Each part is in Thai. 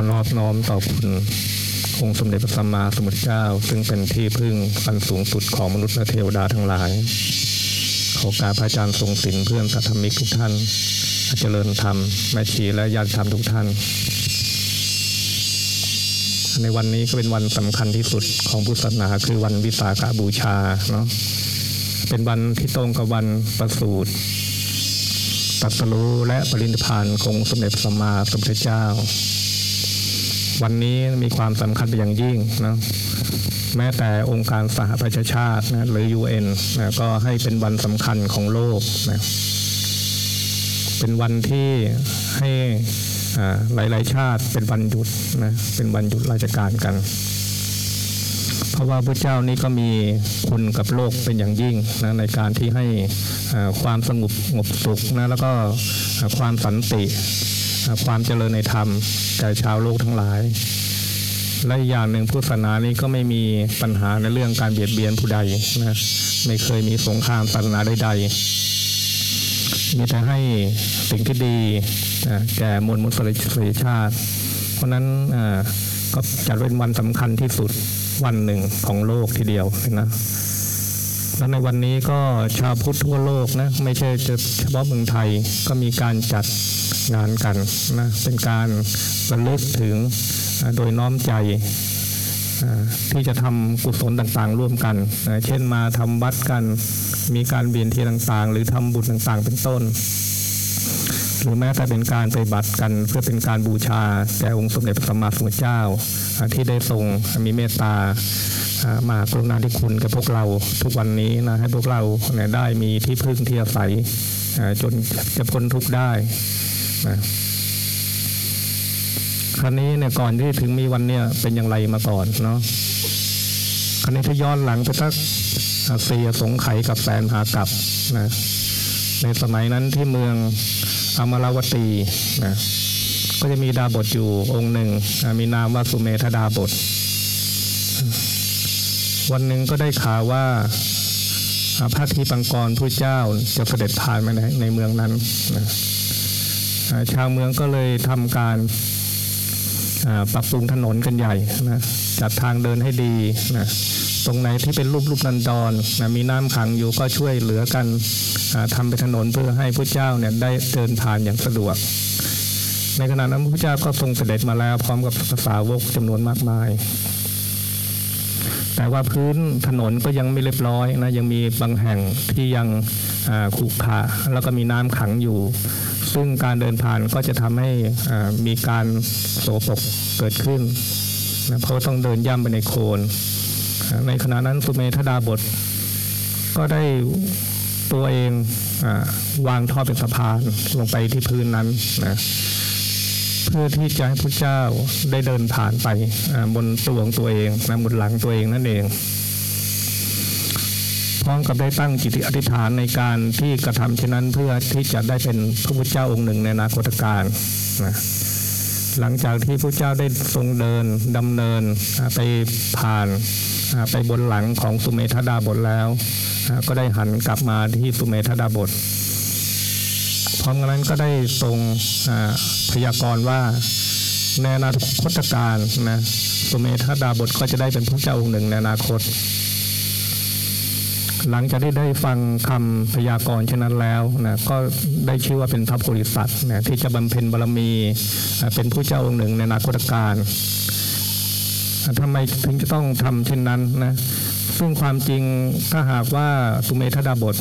อนอบน้อมต่อคุณองค์สมเด็จพระสัมมาสัมพุทธเจ้า ซึ่งเป็นที่พึ่งอันสูงสุดของมนุษย์และเทวดาทั้งหลาย ขอกาบพระอาจารย์ทรงศิลเพื่อนสัตธรรมิกทุกท่านเจริญธรรมแม่ชีและญาติธรรมทุกท่าน ในวันนี้ก็เป็นวันสำคัญที่สุดของพุทธศาสนาคือวันวิสาขบูชาเนาะเป็นวันที่ตรงกับวันประสูติตรัสรู้และปรินิพานของสมเด็จพระสัมมาสัมพุทธเจ้า วันนี้มีความสำคัญเป็นอย่างยิ่งนะแม้แต่องค์การสหประชาชาตินะหรือ UN นะก็ให้เป็นวันสำคัญของโลกนะเป็นวันที่ให้อ่าหลาย ๆ ชาติเป็นวันหยุดนะเป็นวันหยุดราชการกัน เพราะว่าพระเจ้านี้ก็มีคุณกับโลกเป็นอย่างยิ่งนะในการที่ให้ความสงบสงบสุขนะแล้วก็ความสันติ ความเจริญในธรรมแก่ชาวโลกทั้งหลาย และอีกอย่างหนึ่งพุทธศาสนานี้ก็ไม่มีปัญหาในเรื่องการเบียดเบียนผู้ใดนะไม่เคยมีสงครามศาสนาใดๆมีแต่ให้สิ่งที่ดีแก่มวลมนุษยชาติ เพราะฉะนั้นก็จัดเป็นวันสำคัญที่สุดวันหนึ่งของโลกทีเดียวนะแล้วในวันนี้ก็ชาวพุทธทั่วโลกนะไม่ใช่เฉพาะเมืองไทยก็มีการจัด งานกันนะเป็นการระลึกถึงโดยน้อมใจที่จะทำกุศลต่างๆ ร่วมกัน เช่นมาทำวัดกัน มีการเบียนเทียนต่างๆ หรือทำบุญต่างๆ เป็นต้น หรือแม้แต่เป็นการไปบัตรกันเพื่อเป็นการบูชาแด่องค์สมเด็จพระสัมมาสัมพุทธเจ้า ที่ได้ทรงมีเมตตามากรุณาธิคุณกับพวกเราทุกวันนี้นะให้พวกเราได้มีที่พึ่งที่อาศัยจนจะพ้นทุกข์ได้ นะคราวนี้เนี่ยก่อนที่ถึงมีวันเนี่ยเป็นอย่างไรมาก่อนเนาะคราวนี้ถ้าย้อนหลังไปสักอ่าเสียสงไขยกับแสนหากับนะ ในสมัยนั้นที่เมืองอมราวตีนะก็จะมีดาบทอยู่องค์หนึ่ง มีนามว่าสุเมธดาบท วันหนึ่งก็ได้ข่าวว่าพระทีปังกรผู้เจ้าจะเสด็จผ่านมาในในเมืองนั้นนะ ชาวเมืองก็เลยทำการปรับปรุงถนนกันใหญ่นะจัดทางเดินให้ดีนะตรงไหนที่เป็นรูปรูปนันดอนนะมีน้ำขังอยู่ก็ช่วยเหลือกันอ่าทำเป็นถนนเพื่อให้พระเจ้าเนี่ยได้เดินผ่านอย่างสะดวก ในขณะนั้นพระเจ้าก็ทรงเสด็จมาแล้วพร้อมกับสาวกจำนวนมากมาย แต่ว่าพื้นถนนก็ยังไม่เรียบร้อยนะยังมีบางแห่งที่ยังอ่าขรุขระแล้วก็มีน้ำขังอยู่ ซึ่งการเดินผ่านก็จะทำให้มีการโสปกเกิดขึ้นนะเพราะต้องเดินย่ำไปในโคลนในขณะนั้นสุเมธดาบท ก็ได้ตัวเองอวางท่อเป็นสะพานลงไปที่พื้นนั้นนะเพื่อที่จะให้พระเจ้าได้เดินผ่านไปบนตัวของตัวเองนะบนหลังตัวเองนั่นเอง พร้อมกับได้ตั้งจิตอธิษฐานในการที่กระทำเช่นนั้นเพื่อที่จะได้เป็นพระพุทธเจ้าองค์หนึ่งในอนาคตการนะหลังจากที่พระเจ้าได้ทรงเดินดำเนินไปผ่านไปบนหลังของสุเมธดาบทแล้ว ก็ได้หันกลับมาที่สุเมธดาบท พร้อมกันนั้นก็ได้ทรงพยากรณ์ว่าในอนาคตการนะสุเมธดาบทก็จะได้เป็นพระเจ้าองค์หนึ่งในอนาคต หลังจากที่ได้ฟังคำพยากรณ์เช่นนั้นแล้วนะก็ได้ชื่อว่าเป็นพระโพธิสัตว์นะที่จะบำเพ็ญบารมีเป็นผู้เจ้าองค์หนึ่งในนาคตการอ่าทำไมถึงจะต้องทำเช่นนั้นนะซึ่งความจริงถ้าหากว่าสุเมธดาบท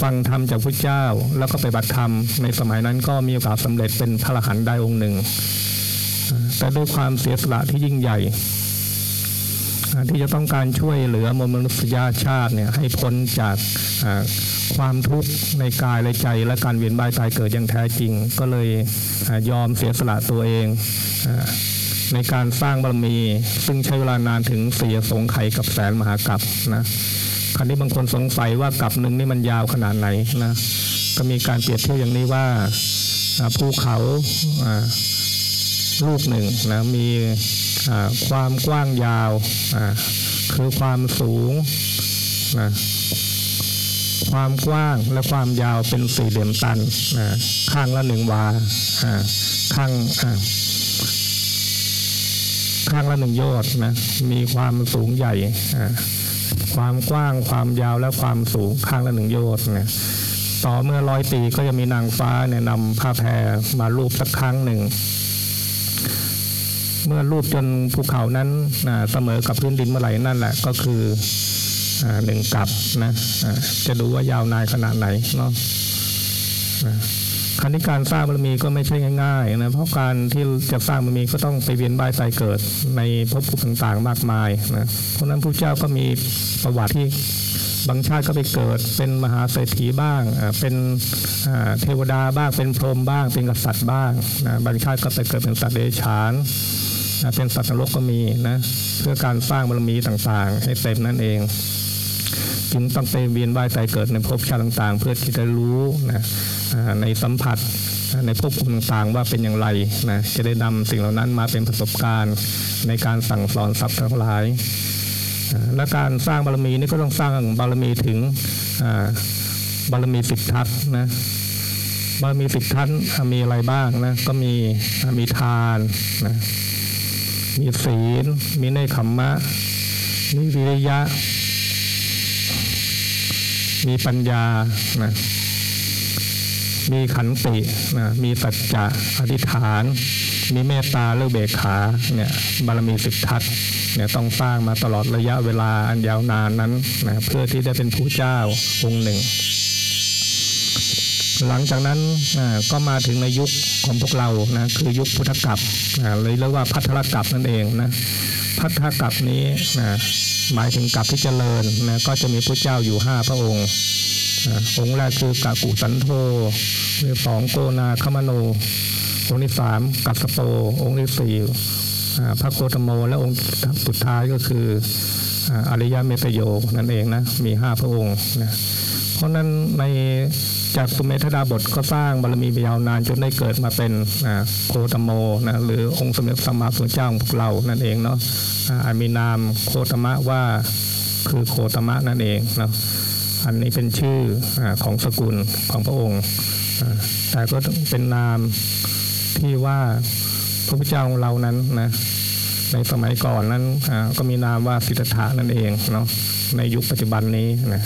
ฟังธรรมจากพระเจ้า แล้วก็ไปบัติธรรมในสมัยนั้นก็มีโอกาสสำเร็จเป็นพระอรหันต์ได้องค์หนึ่ง แต่ด้วยความเสียสละที่ยิ่งใหญ่ ที่จะต้องการช่วยเหลือมนุษยชาติเนี่ยให้พ้นจากความทุกข์ในกายและใจ และการเวียนว่ายตายเกิดอย่างแท้จริง ก็เลยอยอมเสียสละตัวเองอในการสร้างบารมี ซึ่งใช้เวลานานถึงเสียสงไขกับแสนมหากับนะคราวนี้บางคนสงสัยว่ากับหนึ่งนี่มันยาวขนาดไหนนะก็มีการเปรียบเทียบอย่างนี้ว่าภูเขาลูกหนึ่งนะมี ความกว้างยาว คือความสูงนะความกว้างและความยาวเป็นสี่เหลี่ยมตันนะข้างละหนึ่งวาข้างข้างละหนึ่งโยชน์นะมีความสูงใหญ่ความกว้างความยาวและความสูงข้างละหนึ่งโยชน์นะต่อเมื่อร้อยปีก็จะมีนางฟ้าเนี่ยนำผ้าแพรมารูปสักครั้งหนึ่ง เมื่อรูปจนภูเขานั้นเสมอกับพื้นดินเมื่อไหร่นั่นแหละก็คืออหนึ่งกับนะจะดูว่ายาวนานขนาดไหนเนาะคราวนี้การสร้างบารมีก็ไม่ใช่ง่ายๆนะเพราะการที่จะสร้างบารมีก็ต้องไปเวียนว่ายตายเกิดในภพภูมิต่างๆมากมายนะเพราะนั้นพระเจ้าก็มีประวัติที่บางชาติก็ไปเกิดเป็นมหาเศรษฐีบ้าง เป็นเทวดาบ้างเป็นพรหมบ้าง เป็นกษัตริย์บ้างนะบางชาติก็ไปเกิดเป็นสัตว์เดรัจฉาน นะเป็นสัตว์นรกก็มีนะเพื่อการสร้างบารมีต่างๆ ให้เต็มนั่นเองจึงต้องไปเวียนว่ายตายเกิดในภพชาติต่างๆ เพื่อที่จะรู้นะในสัมผัสในภพภูมิต่างๆ ว่าเป็นอย่างไรนะจะได้นำสิ่งเหล่านั้นมาเป็นประสบการณ์ ในการสั่งสอนสัตว์ทั้งหลาย และการสร้างบารมีนี่ก็ต้องสร้างบารมีถึงบารมีสิบทัศน์นะบารมีสิบทัศน์อะมีอะไรบ้างนะก็มีมีทานนะ มีศีล มีเนคขมมะ มีวิริยะ มีปัญญานะมีขันตินะมีสัจจะอธิษฐาน มีเมตตาเลือเบกขาเนี่ยบารมีสิบทัศเนี่ยต้องสร้างมาตลอดระยะเวลาอันยาวนานนั้นนะเพื่อที่ได้เป็นผู้เจ้าองค์หนึ่ง หลังจากนั้นก็มาถึงในยุคของพวกเรานะคือยุคพุทธกัปเลยเรียกว่าพัทธกัปนั่นเองนะพัทธกัปนี้นะหมายถึงกัปที่เจริญนะก็จะมีพระเจ้าอยู่ห้าพระองค์นะองค์แรกคือกากุสันโธองค์สองโกนาคมโน องค์ที่สามกัสโป องค์ที่สี่พระโคตโม และองค์สุดท้ายก็คืออริยเมตโยนั่นเองนะมีห้าพระองค์นะเพราะนั้นใน จากสุเมธดาบทก็สร้างบารมีไปยาวนานจนได้เกิดมาเป็นโคตโมนะหรือองค์สมเด็จสัมมาสัมพุทธเจ้าของพวกเรานั่นเองเนาะอ่ามีนามโคตมะว่าคือโคตมะนั่นเองเนาะอันนี้เป็นชื่ออของสกุลของพระองค์ แต่ก็ต้องเป็นนามที่ว่าพระพุทธเจ้าของเรานั้นนะในสมัยก่อนนั้นก็มีนามว่าสิทธัตถะนั่นเองเนาะในยุคปัจจุบันนี้นะ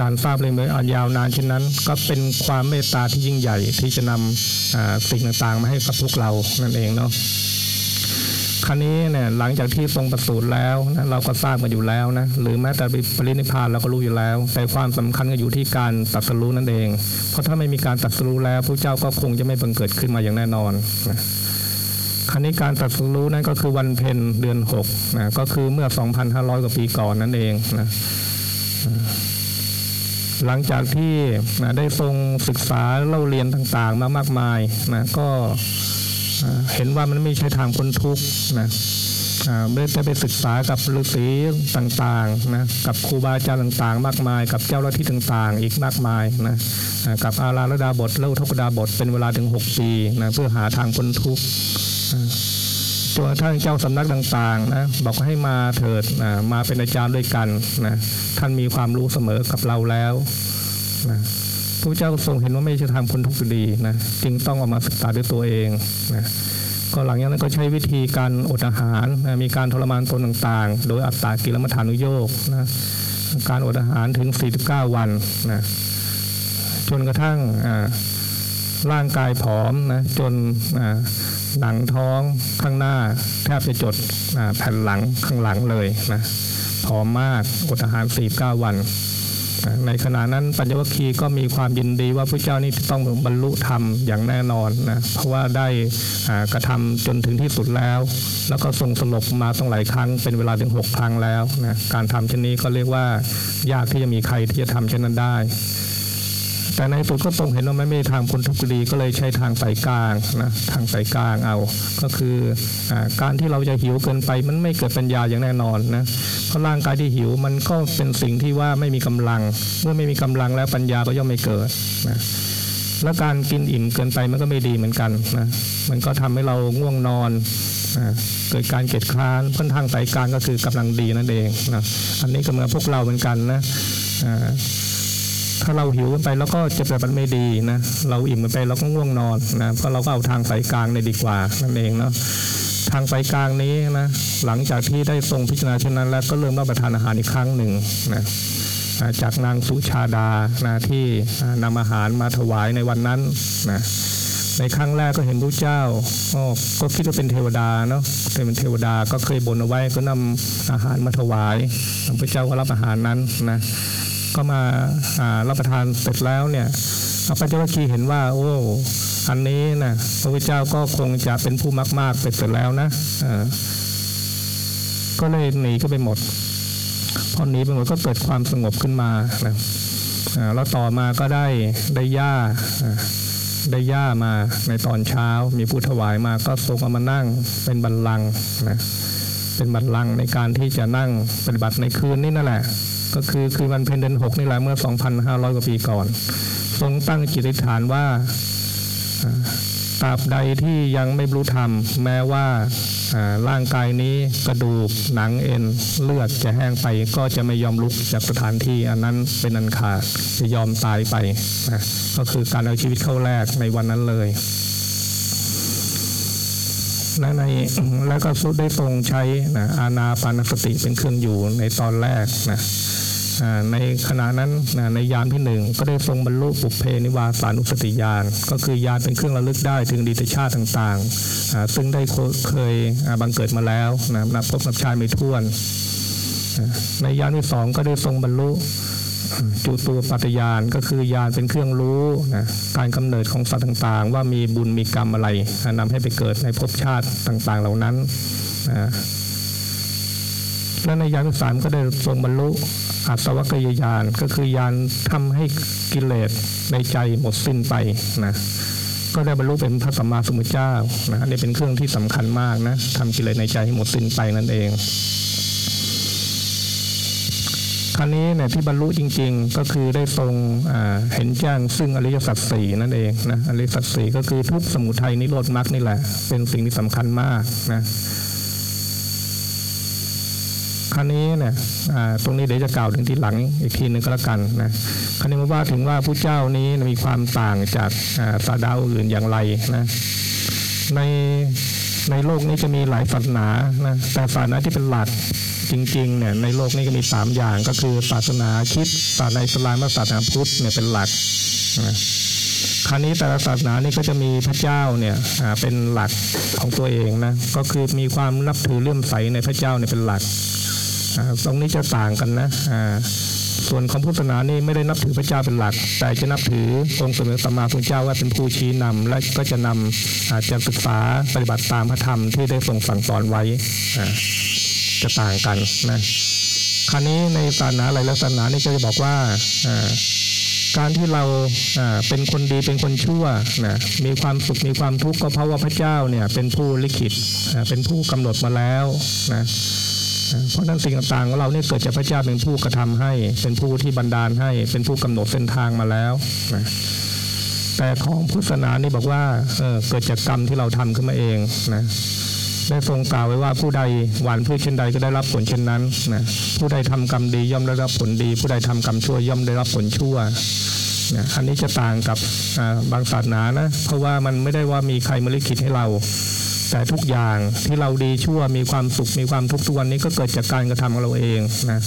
การทราบเรื่องนี้อันยาวนานเช่นนั้น ก็เป็นความเมตตาที่ยิ่งใหญ่ที่จะนำสิ่งต่างๆมาให้กับพวกเรานั่นเองเนาะครั้นี้เนี่ยหลังจากที่ทรงประสูติแล้วนะเราก็ทราบกันอยู่แล้วนะหรือแม้แต่ปรินิพานเราก็รู้อยู่แล้ว แต่ความสำคัญก็อยู่ที่การตรัสรู้นั่นเอง เพราะถ้าไม่มีการตรัสรู้แล้วพระเจ้าก็คงจะไม่บังเกิดขึ้นมาอย่างแน่นอนนะครั้นี้การตรัสรู้นั่นก็คือวันเพ็ญเดือน6นะก็คือเมื่อ 2,500 กว่าปีก่อนนั่นเองนะ หลังจากที่นะได้ทรงศึกษาเล่าเรียนต่างๆ มามากมายนะก็เห็นว่ามันไม่ใช่ทางพ้นทุกข์นะได้ได้ไปศึกษากับฤาษีต่างๆนะกับครูบาอาจารย์ต่างๆ มากมาย กับเจ้าหน้าที่ต่างๆ อีกมากมายนะกับอาราลดาบทเล่าทกดาบทเป็นเวลาถึง 6 ปีนะเพื่อหาทางพ้นทุกข์ จนทั่งเจ้าสำนักต่างๆนะบอกให้มาเถิดนะมาเป็นอาจารย์ด้วยกันนะท่านมีความรู้เสมอกับเราแล้วนะพระเจ้าทรงเห็นว่าไม่ใช่ทางพ้นทุกข์ดีนะจึงต้องออกมาศึกษาด้วยตัวเองนะก็หลังจากนั้นก็ใช้วิธีการอดอาหารนะมีการทรมานตนต่างๆ โดยอัตตากิลมัฐานุโยกนะการอดอาหารถึง 49 วันนะจนกระทั่งร่างกายผอมนะจน หนังท้องข้างหน้า แทบจะจดแผ่นหลังข้างหลังเลยนะผอมมากอดอาหาร 49 วัน ในขณะนั้นปัญญวัคคีย์ก็มีความยินดีว่าพระเจ้านี่ต้องบรรลุธรรมอย่างแน่นอนนะเพราะว่าได้กระทำจนถึงที่สุดแล้ว แล้วก็ทรงสลบมาต้องหลายครั้งเป็นเวลาถึง 6 ครั้งแล้วนะการทำเช่นนี้ก็เรียกว่ายากที่จะมีใครที่จะทำเช่นนั้นได้ แต่ในสุดก็ทรงเห็นว่าไม่มีทางพ้นทุกข์ดีก็เลยใช้ทางสายกลางนะทางสายกลางเอา ก็คืออการที่เราจะหิวเกินไปมันไม่เกิดปัญญาอย่างแน่นอนนะเพราะร่างกายที่หิวมันก็เป็นสิ่งที่ว่าไม่มีกำลัง เมื่อไม่มีกำลังแล้วปัญญาก็ย่อมไม่เกิดนะแล้วการกินอิ่มเกินไปมันก็ไม่ดีเหมือนกันนะมันก็ทำให้เราง่วงนอนนะเกิดการเกียจคร้านค่อนทางสายกลางก็คือกำลังดีนั่นเองนะอันนี้ก็เหมือนพวกเราเหมือนกันนะ ถ้าเราหิวกันไปแล้วก็จะแบบมันไม่ดีนะเราอิ่มกันไปเราก็ง่วงนอนนะเพราะเราก็เอาทางสายกลางเลยดีกว่านั่นเองเนาะทางไฟกลางนี้นะหลังจากที่ได้ทรงพิจารณาเช่นนั้นแล้วก็เริ่มรับประทานอาหารอีกครั้งหนึ่งนะจากนางสุชาดานะที่อ่านำอาหารมาถวายในวันนั้นนะในครั้งแรกก็เห็นพระเจ้าก็คิดว่าเป็นเทวดาเนาะเป็นเทวดาก็เคยบนเอาไว้ก็นำอาหารมาถวายพระเจ้าก็รับอาหารนั้นนะ ก็มาารับประทานเสร็จแล้วเนี่ยพระเจ้าวัคคีย์เห็นว่า โอ้อันนี้นะพระพุทธเจ้าก็คงจะเป็นผู้มากๆเสร็จแล้วนะก็เลยหนีก็ไปหมดพอหนีไปหมดก็เกิดความสงบขึ้นมานะแล้วต่อมาก็ได้ได้หญ้าอ่าได้หญ้ามาในตอนเช้า มีผู้ถวายมาก็ทรงเอามานั่งเป็นบัลลังก์นะเป็นบัลลังก์ในการที่จะนั่งปฏิบัติในคืนนี้นั่นแหละ ก็คือคือวันเพ็ญเดือนหกนี่แหละเมื่อ 2,500 กว่าปีก่อน ทรงตั้งจิตอธิษฐานว่าตราบใดที่ยังไม่รรลุธรรม แม้ว่าร่างกายนี้กระดูกหนังเอ็นเลือดจะแห้งไปก็จะไม่ยอมลุกจากสถานที่อันนั้นเป็นอันขาดจะยอมตายไปนะก็คือการเอาชีวิตเข้าแลกในวันนั้นเลยและในแล้วก็สุดได้ทรงใช้นะอาณาปานสติเป็นเครื่องอยู่ในตอนแรกนะ ในขณะนั้นในยานที่หนึ่งก็ได้ทรงบรรลุปุเพนิวาสานุสติญาณก็คือยานเป็นเครื่องระลึกได้ถึงดีตชาติต่างๆ ซึ่งได้เคยบังเกิดมาแล้วนะนับพบนับชาติไม่ถ้วน ในยานที่สองก็ได้ทรงบรรลุจุตูปัตยานก็คือยานเป็นเครื่องรู้นะการกำเนิดของสัตว์ต่างๆ ว่ามีบุญมีกรรมอะไรนะนำให้ไปเกิดในภพชาติต่างๆเหล่านั้นนะ และในยานที่สามก็ได้ทรงบรรลุอัศวกยยานก็คือยานทำให้กิเลสในใจหมดสิ้นไปนะก็ได้บรรลุเป็นพระสัมมาสัมพุทธเจ้านะนนี้เป็นเครื่องที่สำคัญมากนะทำกิเลสในใจให้หมดสิ้นไปนั่นเองคราวนี้เนี่ยที่บรรลุจริง ๆ ก็คือได้ทรงเห็นแจ้งซึ่งอริยสัจสี่นั่นเองนะอริยสัจสี่ก็คือทุกสมุทัยนิโรธมรรคนี่แหละ เป็นสิ่งที่สำคัญมากนะ คราวนี้เนี่ยตรงนี้เดี๋ยวจะกล่าวถึงทีหลังอีกทีหนึ่งก็แล้วกันนะคราวนี้มาว่าถึงว่าผู้เจ้านี้มีความต่างจากอ่าศาสดาอื่นอย่างไรนะในในโลกนี้จะมีหลายศาสนานะแต่ศาสนาที่เป็นหลักจริงๆเนี่ยในโลกนี้ก็มีสามอย่างก็คือศาสนาคิดศาสนาอิสลามและศาสนาพุทธเนี่ยเป็นหลักนะคราวนี้แต่ละศาสนานี่ก็จะมีพระเจ้าเนี่ยเป็นหลักของตัวเองนะก็คือมีความนับถือเลื่อมใสในพระเจ้าเนี่ยเป็นหลัก ตรงนี้จะต่างกันนะส่วนของพุทธศาสนานี่ไม่ได้นับถือพระเจ้าเป็นหลัก แต่จะนับถือองค์สมเด็จสัมมาสัมพุทธเจ้าว่าเป็นผู้ชี้นำและก็จะนำอาจจะศึกษาปฏิบัติตามพระธรรมที่ได้ทรงสั่งสอนไว้จะต่างกันนะคราวนี้ในศาสนาหลายศาสนานี่จะบอกว่าการที่เราเป็นคนดีเป็นคนชั่วนะมีความสุขมีความทุกข์ก็เพราะว่าพระเจ้าเนี่ยเป็นผู้ลิขิตเป็นผู้กำหนดมาแล้วนะ เพราะนั้นสิ่งต่างๆของเราเนี่ยเกิดจากพระเจ้าเป็นผู้กระทำให้ เป็นผู้ที่บันดาลให้ เป็นผู้กำหนดเส้นทางมาแล้วนะแต่ของพุทธศาสนานี่บอกว่าเเกิดจากกรรมที่เราทำขึ้นมาเองนะได้ทรงกล่าวไว้ว่าผู้ใดหวานพืชเช่นใดก็ได้รับผลเช่นนั้นนะผู้ใดทำกรรมดีย่อมได้รับผลดี ผู้ใดทำกรรมชั่วย่อมได้รับผลชั่วนะอันนี้จะต่างกับบางศาสนานะเพราะว่ามันไม่ได้ว่ามีใครมาลิขิตให้เรา แต่ทุกอย่างที่เราดีชั่วมีความสุขมีความทุกข์ทุกวันนี้ก็เกิดจากการกระทำของเราเองนะ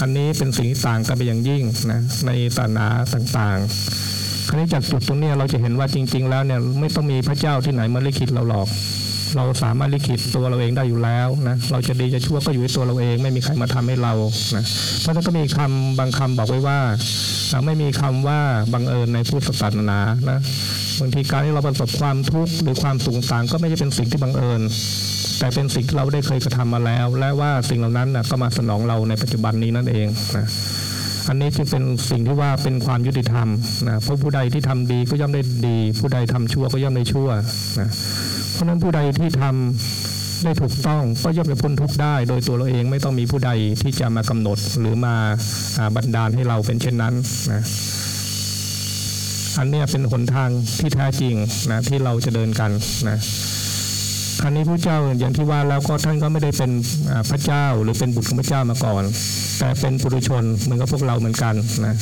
อันนี้เป็นสิ่งที่ต่างกันไปอย่างยิ่งนะในศาสนาต่างๆ คราวนี้จากจุดตรงนี้เราจะเห็นว่าจริง ๆ แล้วเนี่ยไม่ต้องมีพระเจ้าที่ไหนมาลิขิตเราหรอก เราสามารถลิขิตตัวเราเองได้อยู่แล้วนะเราจะดีจะชั่วก็อยู่ที่ตัวเราเอง ไม่มีใครมาทำให้เรานะเพราะฉะนั้นก็มีคำบางคำบอกไว้ว่าไม่มีคำว่าบังเอิญในพุทธศาสนานะบางทีการที่เราประสบความทุกข์หรือความสุขต่างก็ไม่ใช่เป็นสิ่งที่บังเอิญ แต่เป็นสิ่งที่เราได้เคยกระทำมาแล้ว และว่าสิ่งเหล่านั้นนะก็มาสนองเราในปัจจุบันนี้นั่นเองนะอันนี้จึงเป็นสิ่งที่ว่าเป็นความยุติธรรมนะเพราะผู้ใดที่ทำดีก็ย่อมได้ดี ผู้ใดทำชั่วก็ย่อมได้ชั่วนะ เพราะนั้นผู้ใดที่ทำได้ถูกต้องก็ย่อมจะพ้นทุกข์ได้ โดยตัวเราเองไม่ต้องมีผู้ใดที่จะมากำหนดหรือมาอบันดาลให้เราเป็นเช่นนั้นนะอันนี้เป็นหนทางที่แท้จริงนะที่เราจะเดินกันนะครั้นี้พระเจ้าอย่างที่ว่าแล้วก็ท่านก็ไม่ได้เป็นพระเจ้าหรือเป็นบุตรของพระเจ้ามาก่อน แต่เป็นปุถุชนเหมือนกับพวกเราเหมือนกันนะ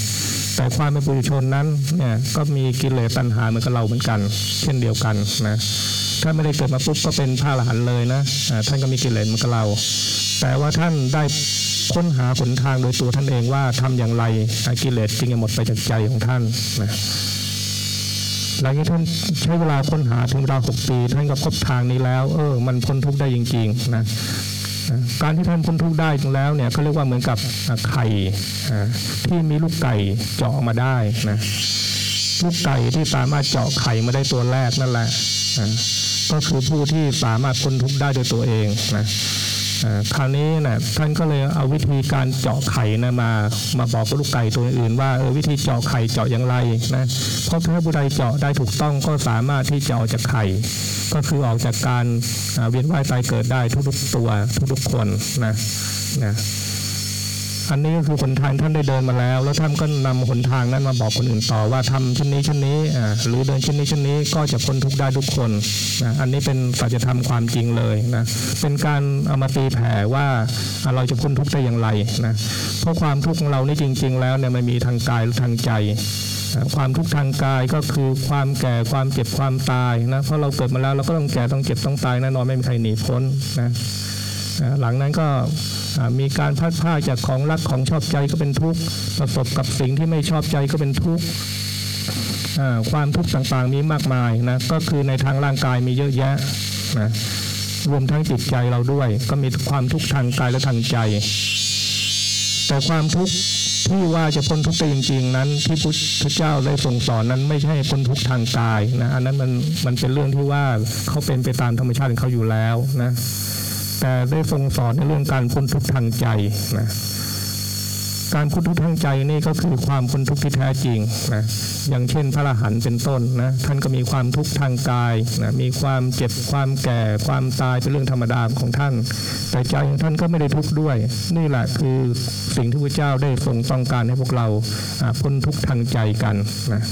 แต่ความเป็นปุถุชนนั้นเนี่ยก็มีกิเลสตัณหาเหมือนกับเราเหมือนกัน เช่นเดียวกันนะ ท่านไม่ได้เกิดมาปุ๊บก็เป็นพระอรหันต์เลยนะท่านก็มีกิเลสเหมือนกับเรา แต่ว่าท่านได้ค้นหาหนทางโดยตัวท่านเองว่าทำอย่างไรกิเลสจึงจะหมดไปจากใจของท่านนะหลังจากท่านใช้เวลาค้นหาถึงเวหกปีท่านก็พบทางนี้แล้ว เออ มันพ้นทุกข์ได้จริงๆนะการที่ท่านพ้นทุกข์ได้ตรงแล้วเนี่ยก็เรียกว่าเหมือนกับไข่ที่มีลูกไก่เจาะมาได้นะลูกไก่ที่สามารถเจาะไข่มาได้ตัวแรกนั่นแหละ ก็คือผู้ที่สามารถพ้นทุกข์ได้โดยตัวเองนะคราวนี้นะท่านก็เลยเอาวิธีการเจาะไข่นะมามาบอกกับลูกไก่ตัวอื่นว่าเออวิธีเจาะไข่เจาะอย่างไรนะเพราะถ้าผู้ใดเจาะได้ถูกต้องก็สามารถที่จะออกจากไข่ ก็คือออกจากการเวียนว่ายตายเกิดได้ทุกๆตัวทุกๆคนนะนะ อันนี้ก็คือหนทางท่านได้เดินมาแล้ว แล้วท่านก็นำหนทางนั้นมาบอกคนอื่นต่อว่าทำเช่นนี้เช่นนี้หรือเดินเช่นนี้เช่นนี้ก็จะพ้นทุกได้ทุกคนนะอันนี้เป็นสัจธรรมความจริงเลยนะเป็นการเอามาตีแผ่ว่าเราจะพ้นทุกข์ได้อย่างไรนะเพราะความทุกข์ของเรานี่จริง ๆ แล้วเนี่ยมันมีทางกายและทางใจความทุกข์ทางกายก็คือความแก่ความเจ็บความตายนะเพราะเราเกิดมาแล้วเราก็ต้องแก่ต้องเจ็บต้องตายแน่นอนไม่มีใครหนีพ้นนะ หลังนั้นก็มีการพัดผ้าดจากของรักของชอบใจก็เป็นทุกข์ประสบกับสิ่งที่ไม่ชอบใจก็เป็นทุกข์ความทุกข์ต่างๆมีมากมายนะก็คือในทางร่างกายมีเยอะแยะนะรวมทั้งจิตใจเราด้วย ก็มีความทุกข์ทางกายและทางใจ แต่ความทุกข์ที่ว่าจะพ้นทุกข์ได้จริง ๆ นั้น ที่พุทธเจ้าได้ทรงสอนนั้นไม่ใช่พ้นทุกข์ทางกายนะอันนั้นมันมันเป็นเรื่องที่ว่าเขาเป็นไปตามธรรมชาติของเขาอยู่แล้วนะ แต่ได้ทรงสอนในเรื่องการพ้นทุกข์ทางใจนะการพ้นทุกข์ทางใจนี่ก็คือความพ้นทุกข์ที่แท้จริงนะอย่างเช่นพระอรหันต์เป็นต้นนะท่านก็มีความทุกข์ทางกายนะมีความเจ็บความแก่ ความตายเป็นเรื่องธรรมดาของท่าน แต่ใจของท่านก็ไม่ได้ทุกข์ด้วย นี่แหละคือสิ่งที่พระเจ้าได้ทรงต้องการให้พวกเราพ้นทุกข์ทางใจกันนะ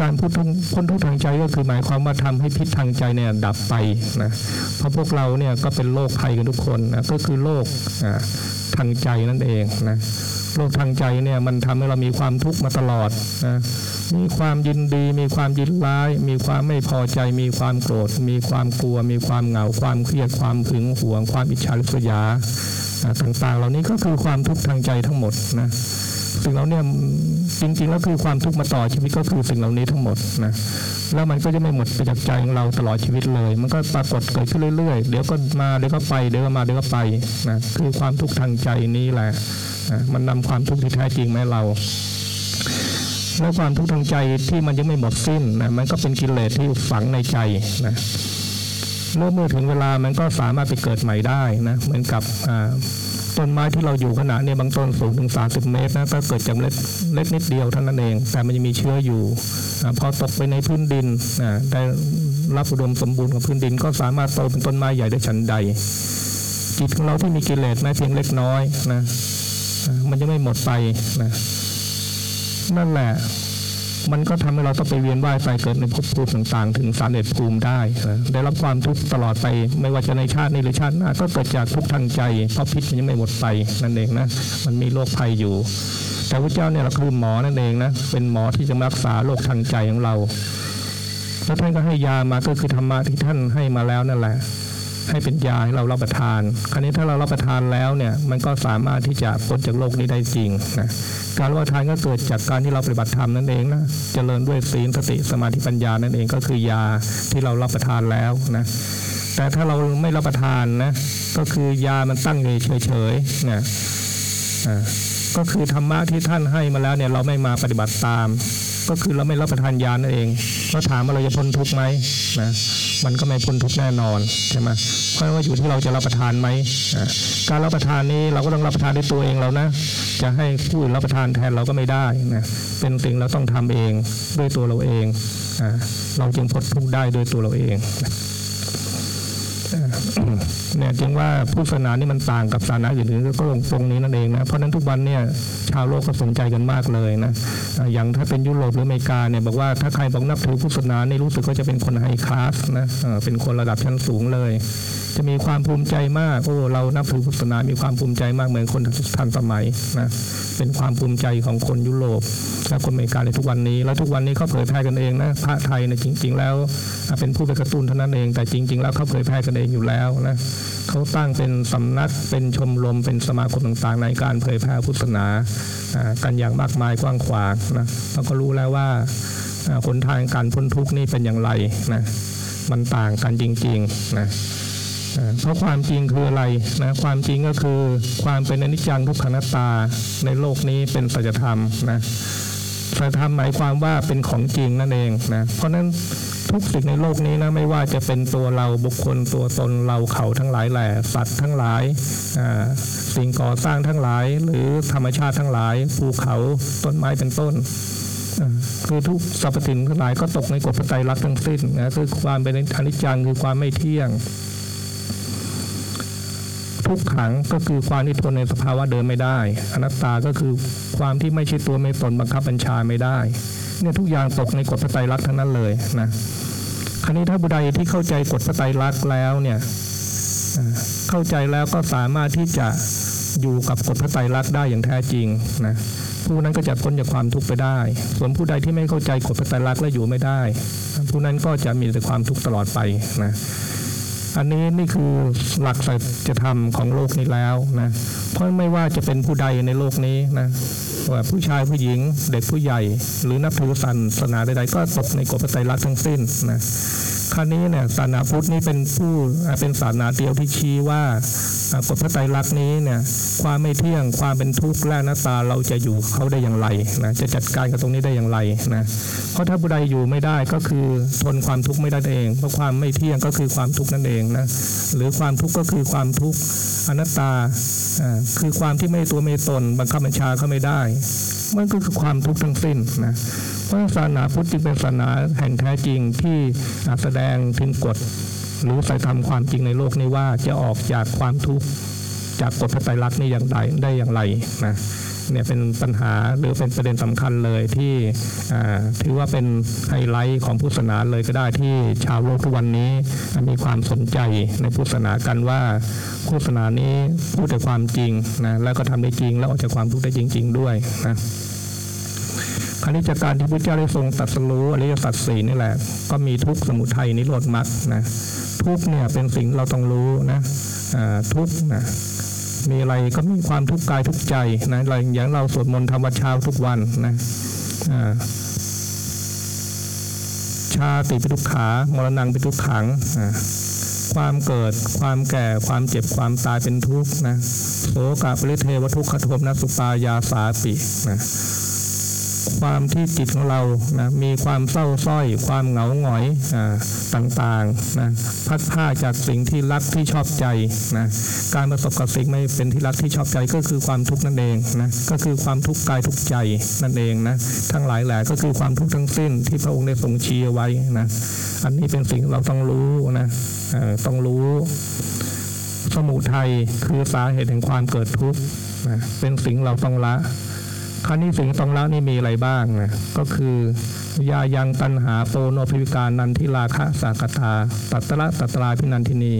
การพ้นทุกพ้นทุกข์ทางใจก็คือหมายความว่าทำให้พิษทางใจเนี่ยดับไปนะเพราะพวกเราเนี่ยก็เป็นโรคภัยกันทุกคนนะก็คือโรคทางใจนั่นเองนะโรคทางใจเนี่ยมันทำให้เรามีความทุกข์มาตลอดนะมีความยินดี มีความยินร้าย มีความไม่พอใจ มีความโกรธ มีความกลัว มีความเหงา ความเครียด ความหึงหวง ความอิจฉาริษยาอ่าต่างๆ เหล่านี้ก็คือความทุกข์ทางใจทั้งหมดนะ สิ่งเหล่าเนี้จริงๆแล้วคือความทุกข์มาต่อชีวิตก็คือสิ่งเหล่านี้ทั้งหมดนะแล้วมันก็จะไม่หมดไปจากใจของเราตลอดชีวิตเลย มันก็ปรากฏเกิดขึ้นเรื่อยๆ เดี๋ยวก็มาเดี๋ยวก็ไปเดี๋ยวก็มาเดี๋ยวก็ไปนะคือความทุกข์ทางใจนี้แหละนะมันนำความทุกข์ที่แท้จริงมาให้เราแล้วความทุกข์ทางใจที่มันยังไม่หมดสิ้นนะมันก็เป็นกิเลสที่ฝังในใจนะแล้วเมื่อถึงเวลามันก็สามารถไปเกิดใหม่ได้นะเหมือนกับอ่า ต้นไม้ที่เราอยู่ขณะเนี้บางต้นสูงถึง 30 เมตรนะก็เกิดจากเล็กเล็กนิดเดียวเท่านั้นเอง แต่มันยังมีเชื้ออยู่พอตกไปในพื้นดินได้รับอุดมสมบูรณ์ของพื้นดิน ก็สามารถโตเป็นต้นไม้ใหญ่ได้ฉันใด จิตของเราที่มีกิเลสแม้เพียงเล็กน้อยนะมันยังไม่หมดไปนะนั่นแหละ มันก็ทำให้เราต้องไปเวียนว่ายไปเกิดในภพภูมิต่างๆ ถึงสามเอ็ดภูมิได้ ได้รับความทุกข์ตลอดไป ไม่ว่าจะในชาตินี้หรือชาติหน้าก็เกิดจากทุกข์ทางใจ เพราะพิษมันยังไม่หมดไปนั่นเองนะ มันมีโรคภัยอยู่ แต่พระเจ้าเนี่ยเราคือหมอนั่นเองนะ เป็นหมอที่จะรักษาโรคทางใจของเรา แล้วท่านก็ให้ยามาก็คือธรรมะที่ท่านให้มาแล้วนั่นแหละ ให้เป็นยาให้เรารับประทาน คราวนี้ถ้าเรารับประทานแล้วเนี่ยมันก็สามารถที่จะพ้นจากโรคนี้ได้จริงนะการรับประทานก็เกิดจากการที่เราปฏิบัติธรรมนั่นเองนะเจริญด้วยศีลสติสมาธิปัญญานั่นเองก็คือยาที่เรารับประทานแล้วนะแต่ถ้าเราไม่รับประทานนะก็คือยามันตั้งอยู่เฉยๆนะก็คือธรรมะที่ท่านให้มาแล้วเนี่ยเราไม่มาปฏิบัติตาม ก็คือเราไม่รับประทานยานั่นเองก็ถามว่าเราจะพ้นทุกข์ไหมนะ มันก็ไม่พ้นทุกแน่นอนใช่ไหมเพราะว่าอยู่ที่เราจะรับประทานไหมการรับประทานนี้เราก็ต้องรับประทานด้วยตัวเองเรานะ จะให้ผู้อื่นรับประทานแทนเราก็ไม่ได้นะเป็นสิ่งเราต้องทำเองด้วยตัวเราเองอเราจึงพ้นทุกได้ด้วยตัวเราเอง เนี่ยจึงว่าพุทธศาสนานี่มันต่างกับศาสนาอื่นๆก็ตรงนี้นั่นเองนะเพราะนั้นทุกวันเนี่ยชาวโลกก็สนใจกันมากเลยนะอย่างถ้าเป็นยุโรปหรืออเมริกาเนี่ยบอกว่าถ้าใครบอกนับถือพุทธศาสนานี่รู้สึกก็จะเป็นคนไฮคลาสนะเป็นคนระดับชั้นสูงเลย จะมีความภูมิใจมากโอ้เรานับถือพุทธศาสนา มีความภูมิใจมากเหมือนคนทันสมัยนะเป็นความภูมิใจของคนยุโรปและคนอเมริกาในทุกวันนี้ แล้วทุกวันนี้เขาเผยแพร่กันเองนะพระไทยเนะจริง ๆ แล้วเป็นผู้ไปกระตุ้นเท่านั้นเอง แต่จริง ๆ แล้วเขาเผยแพร่กันเองอยู่แล้วนะเขาตั้งเป็นสำนักเป็นชมรมเป็นสมาคมต่างๆ ในการเผยแพร่พุทธศาสนากันอย่างมากมายกว้างขวางนะเราก็รู้แล้วว่าหนทางการพ้นทุกข์นี่เป็นอย่างไรนะมันต่างกันจริงๆนะ เพราะความจริงคืออะไรนะความจริงก็คือความเป็นอนิจจังทุกขังนัตตาในโลกนี้เป็นสัจธรรมนะสัจธรรมหมายความว่าเป็นของจริงนั่นเองนะเพราะนั้นทุกสิ่งในโลกนี้นะไม่ว่าจะเป็นตัวเราบุคคลตัวตนเราเขาทั้งหลายแหล่สัตว์ทั้งหลายสิ่งก่อสร้างทั้งหลาย หรือธรรมชาติทั้งหลายภูเขาต้นไม้เป็นต้นคือทุกสรรพสิ่งทั้งหลายก็ตกในกฎปัจจัยรักทั้งสิ้นนะคือความเป็นอนิจจังคือความไม่เที่ยง ทุกขังก็คือความที่ทนในสภาวะเดิมไม่ได้ อนัตตาก็คือความที่ไม่ใช่ตัวไม่ตนบังคับบัญชาไม่ได้ เนี่ยทุกอย่างตกในกฎปัจจัยรักษณ์ทั้งนั้นเลยนะคราวนี้ถ้าบุใดที่เข้าใจกฎปัจจัยรักษณ์แล้วเนี่ยเข้าใจแล้วก็สามารถที่จะอยู่กับกฎพระไตรลักษณ์ได้อย่างแท้จริงนะผู้นั้นก็จะพ้นจากความทุกข์ไปได้ ส่วนผู้ใดที่ไม่เข้าใจกฎพระไตรลักษณ์และอยู่ไม่ได้ ผู้นั้นก็จะมีแต่ความทุกข์ตลอดไปนะ อันนี้นี่คือหลักสัจธรรมของโลกนี้แล้วนะ เพราะไม่ว่าจะเป็นผู้ใดในโลกนี้นะว่าผู้ชายผู้หญิง เด็กผู้ใหญ่ หรือนับถือศาสนาใดๆก็ตกในกฎพระไตรลักษณ์ทั้งสิ้นนะ คราวนี้เนี่ยศาสนาพุทธนี่เป็นผู้เป็นศาสนาเดียวที่ชี้ว่ากฎพระไตรลักษณ์นี้เนี่ยความไม่เที่ยงความเป็นทุกข์และนัตตาเราจะอยู่เขาได้อย่างไรนะจะจัดการกับตรงนี้ได้อย่างไรนะเพราะถ้าบุใดอยู่ไม่ได้ก็คือทนความทุกข์ไม่ได้เอง เพราะความไม่เที่ยงก็คือความทุกข์นั่นเองนะหรือความทุกข์ก็คือความทุกข์อนัตตา คือความที่ไม่ตัวไม่ตนบังคับบัญชาเขาไม่ได้ มันก็คือความทุกข์ทั้งสิ้นนะพราะศาสนาพุทธจึงเป็นศาสนาแห่งแท้จริงที่แสดงถึงกฎหรือใส่ทำความจริงในโลกนี้ว่าจะออกจากความทุกข์จากกฎพระไตรลักษณ์นี้อย่างไรได้อย่างไรนะ เนี่ยเป็นปัญหาหรือเป็นประเด็นสำคัญเลยที่ถือว่าเป็นไฮไลท์ของพุทธศาสนาเลยก็ได้ที่ชาวโลกทุกวันนี้มีความสนใจในพุทธศาสนากันว่าพุทธศาสนานี้พูดแต่ความจริงนะแล้วก็ทำได้จริง แล้วออกจากความทุกข์ได้จริง ๆ ด้วยนะคณิจากการที่พระเจ้าได้ทรงตัดสรู้อริยสัจสี่นี่แหละ ก็มีทุกสมุทัยนิโรธมรรคนะทุกเนี่ยเป็นสิ่งเราต้องรู้นะทุกนะ มีอะไรก็มีความทุกข์กายทุกใจนะอะไรอย่างเราสวดมนต์ทำวัดเช้าทุกวันนะชาติเป็นทุกขามรณงเป็นทุกขังความเกิดความแก่ความเจ็บความตายเป็นทุกข์นะโสกะปริเทวทุกขโทมนัสุปายาสาปินะ ความที่จิตของเรานะมีความเศร้าส้อย ความเหงาหงอยอต่างๆนะพัดผ้าจากสิ่งที่รักที่ชอบใจนะการประสบกับสิ่งไม่เป็นที่รักที่ชอบใจก็คือความทุกข์นั่นเองนะก็คือความทุกข์กายทุกข์ใจนั่นเองนะทั้งหลายแหล่ก็คือความทุกข์ทั้งสิ้นที่พระองค์ได้ทรงชี้ไว้นะอันนี้เป็นสิ่งเราต้องรู้นะต้องรู้สมุทัยคือสาเหตุแห่งความเกิดทุกข์นะเป็นสิ่งเราต้องละ คราวนี้สิ่งต้องละนี่มีอะไรบ้างนะก็คือยายังตันหาโปโนพิวิการนันทิราคะสากตา ตัตระตัตราพินันทินี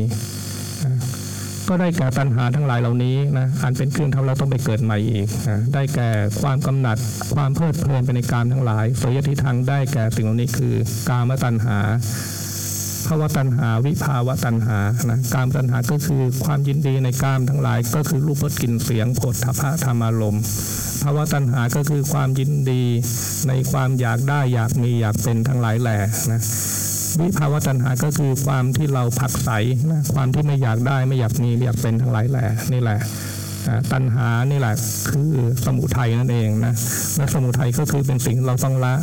ก็ได้แก่ตัณหาทั้งหลายเหล่านี้นะอันเป็นเครื่องทำเราต้องไปเกิดใหม่อีกนะได้แก่ความกำหนัด ความเพลิดเพลินไปในการทั้งหลายสยทิทางได้แก่สิ่งเหล่านี้คือกามตัณหา ภาวะตัณหา วิภาวะตัณหานะกามตัณหาก็คือความยินดีในกามทั้งหลาย ก็คือรูปรสกลิ่นเสียงผลทพะธรรมารมณ์ภาวะตัณหาก็คือความยินดีในความอยากได้อยากมีอยากเป็นทั้งหลายแหล่นะวิภาวะตัณหาก็คือความที่เราผักใสนะความที่ไม่อยากได้ไม่อยากมีอยากเป็นทั้งหลายแหล่นี่แหละตัณหานี่แหละคือสมุทัยนั่นเองนะและสมุทัยก็คือเป็นสิ่งเราต้องละ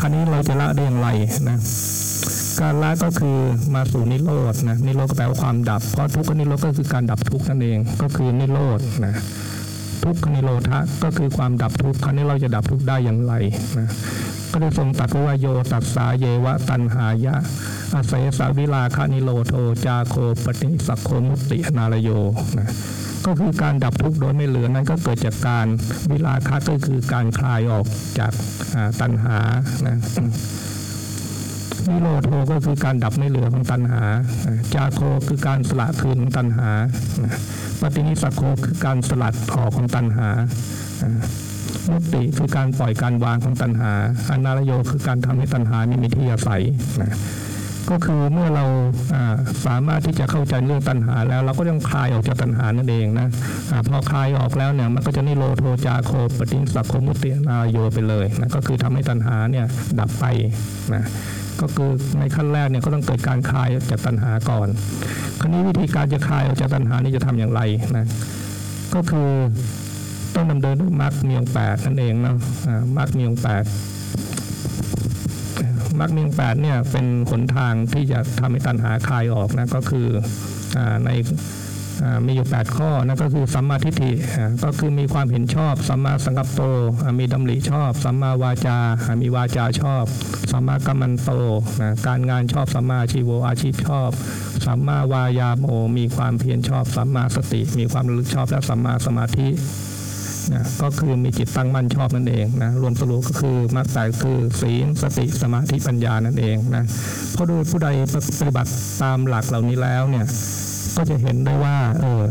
คราวนี้เราจะละได้อย่างไรนะ การละก็คือมาสู่นิโรธนะนิโรธก็แปลว่าความดับ เพราะทุกข์นิโรธก็คือการดับทุกข์นั่นเองก็คือนิโรธนะทุกขนิโรธะก็คือความดับทุกข์คราวนี้เราจะดับทุกข์ได้อย่างไรนะก็ได้ทรงตัดว่าโยตัสสาเยวะตันหายะอาศัยสาวิลาคานิโรโทจาโคปฏิสักโคมุตินารโยนะก็คือการดับทุกข์โดยไม่เหลือนั้นก็เกิดจากการวิลาคะก็คือการคลายออกจากตัณหานะ นิโรธโทก็คือการดับไม่เหลือของตัณหาอ่าจาโคคือการสละคืนของตัณหา ปฏินิสสโคคือการสลัดออกของตัณหามุตติคือการปล่อยการวางของตัณหา อนารโยคือการทำให้ตัณหาไม่มีที่อาศัยนะก็คือเมื่อเราสามารถที่จะเข้าใจเรื่องตัณหาแล้ว เราก็ต้องคลายออกจากตัณหานั่นเองนะอาพอคลายออกแล้วเนี่ยมันก็จะนิโรธโทจาโคปฏินิสสโคมุตติอนาโยไปเลยนะก็คือทำให้ตัณหาเนี่ยดับไปนะ ก็คือในขั้นแรกเนี่ยก็ต้องเกิดการคลายจากตัณหาก่อน คราวนี้วิธีการจะคลายออกจากตัณหานี่จะทำอย่างไรนะก็คือต้องดำเนินด้วยมรรคมีองแปดนั่นเองเนาะอ่ามรรคมีองแปดมรรคมีองแปดเนี่ยเป็นหนทางที่จะทำให้ตัณหาคลายออกนะก็คืออใน มีอยู่ 8 ข้อนั่นก็คือสัมมาทิฏฐิก็คือมีความเห็นชอบสัมมาสังกัปโตมีดำริชอบสัมมาวาจา มีวาจาชอบสัมมากัมมันโตการงานชอบสัมมาอาชีโวอาชีพชอบสัมมาวายาโมมีความเพียรชอบสัมมาสติ มีความระลึกชอบและสัมมาสมาธินะก็คือมีจิตตั้งมั่นชอบนั่นเองนะรวมสรุปก็คือมรรคแปดคือศีลสติสมาธิปัญญานั่นเองนะเพราะโดยผู้ใดปฏิบัติตามหลักเหล่านี้แล้วเนี่ย ก็จะเห็นได้ว่า เออ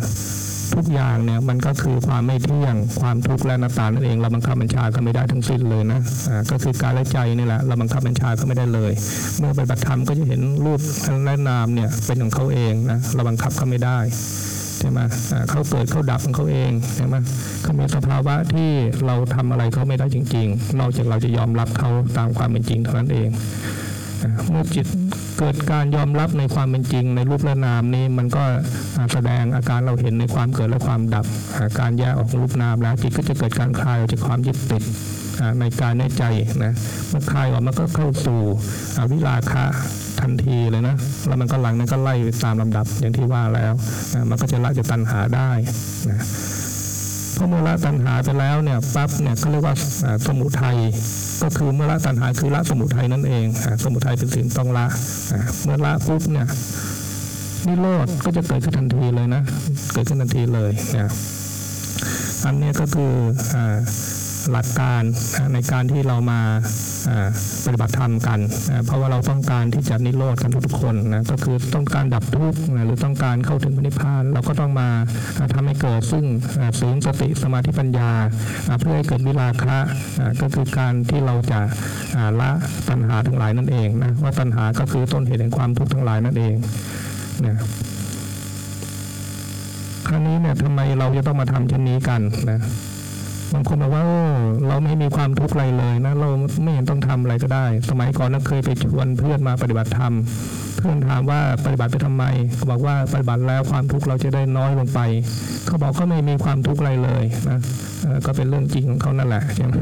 ทุกอย่างเนี่ยมันก็คือความไม่เที่ยงความทุกข์และนัตตานั่นเองเราบังคับบัญชาก็ไม่ได้ทั้งสิ้นเลยนะอ่าก็คือกายและใจนี่แหละเราบังคับบัญชาก็ไม่ได้เลย เมื่อปฏิบัติธรรมก็จะเห็นรูปและนามเนี่ยเป็นของเขาเองนะเราบังคับเขาไม่ได้ใช่ไหมอ่าเขาเกิดเขาดับของเขาเองใช่ไหมเขามีสภาวะที่เราทำอะไรเขาไม่ได้จริง ๆ นอกจากเราจะยอมรับเขาตามความเป็นจริงเท่านั้นเองเมื่อจิต เกิดการยอมรับในความเป็นจริง ในรูปและนามนี้มันก็แสดงอาการเราเห็นในความเกิดและความดับอาการแยกออกของรูปนามแล้วจิตก็จะเกิดการคลายออกจากความยึดติดในกายในใจนะเมื่อคลายออกมันก็เข้าสู่วิราคะทันทีเลยนะแล้วมันก็หลังนั้นก็ไล่ตามลำดับอย่างที่ว่าแล้ว มันก็จะละจากตัณหาได้นะ เมื่อละตัณหาไปแล้วเนี่ยปั๊บเนี่ยเขาเรียกว่าสมุทัยก็คือเมื่อละตัณหาคือละสมุทัยนั่นเองสมุทัยเป็นสิ่งต้องละเมื่อละปุ๊บเนี่ยนิโรธก็จะเกิดขึ้นทันทีเลยนะ เกิดขึ้นทันทีเลยเนี่ยอันนี้ก็คืออ่า หลักการในการที่เรามาปฏิบัติธรรมกัน เพราะว่าเราต้องการที่จะนิโรธกันทุกคนนะก็คือต้องการดับทุกข์หรือต้องการเข้าถึงพระนิพพาน เราก็ต้องมาอ่าทำให้เกิดซึ่งอ่าศีลสติสมาธิปัญญา เพื่อให้เกิดวิราคะก็คือการที่เราจะละตัณหาทั้งหลายนั่นเองนะว่าตัณหาก็คือต้นเหตุแห่งความทุกข์ทั้งหลายนั่นเองนะครั้งนี้เนี่ยทำไมเราจะต้องมาทำเช่นนี้กันนะ บางคนบอกว่าเราไม่มีความทุกข์อะไรเลยนะ เราไม่เห็นต้องทำอะไรก็ได้ สมัยก่อนเราเคยไปชวนเพื่อนมาปฏิบัติธรรม เพื่อนถามว่าปฏิบัติไปทำไมเขาบอกว่าปฏิบัติแล้วความทุกข์เราจะได้น้อยลงไป เขาบอกเขาไม่มีความทุกข์อะไรเลยนะก็เป็นเรื่องจริงของเขานั่นแหละใช่ไหม